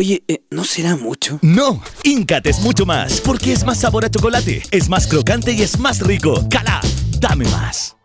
Oye, eh, ¿no será mucho? No, Incat es mucho más, porque es más sabor a chocolate, es más crocante y es más rico. ¡Cala! Dame más.